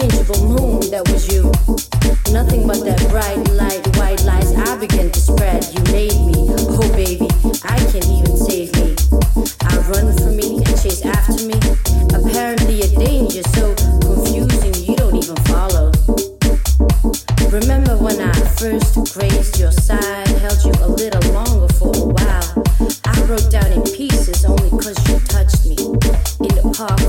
ever changeable moon, that was you. Nothing but that bright light, white lies I began to spread. You made me, oh baby, I can't even save me. I run from me and chase after me. Apparently a danger so confusing you don't even follow. Remember when I first graced your side, held you a little longer for a while. I broke down in pieces only cause you touched me. In the park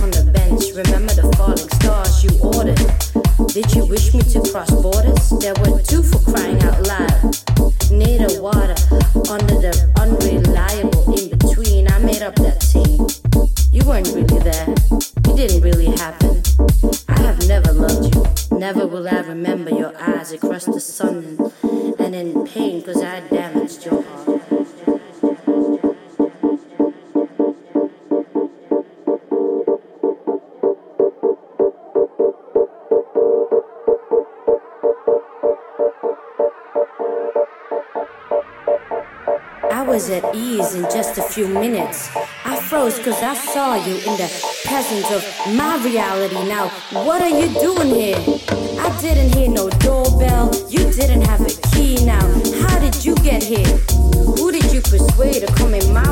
Wish me to cross borders? There were two for crying out loud. Near the water, under the unreliable in between, I made up that scene. You weren't really there. It didn't really happen. I have never loved you. Never will I remember your eyes across the sun and, and in pain cause I damaged your heart. Was at ease in just a few minutes. I froze because I saw you in the presence of my reality. Now, what are you doing here? I didn't hear no doorbell. You didn't have a key. Now, how did you get here? Who did you persuade to come in my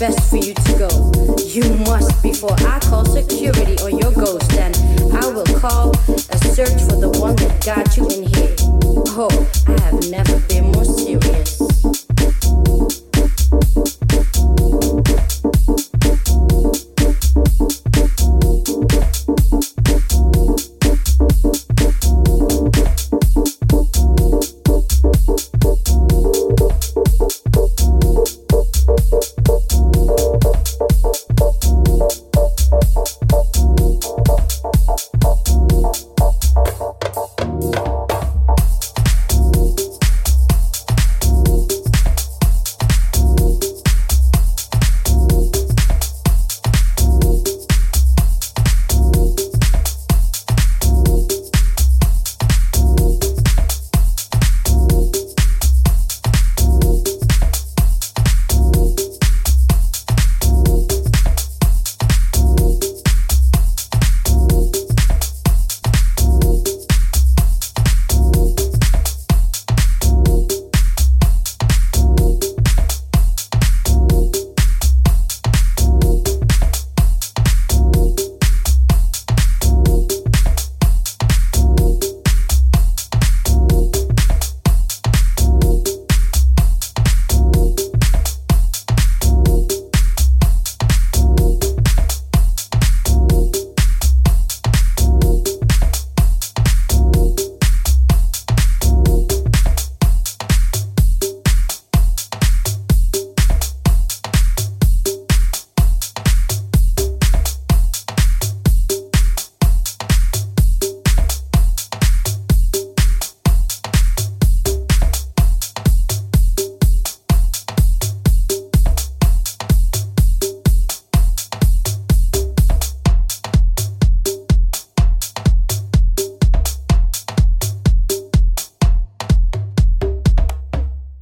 best for you to go. You must before I call security or your ghost, and I will call a search for the one that got you in here.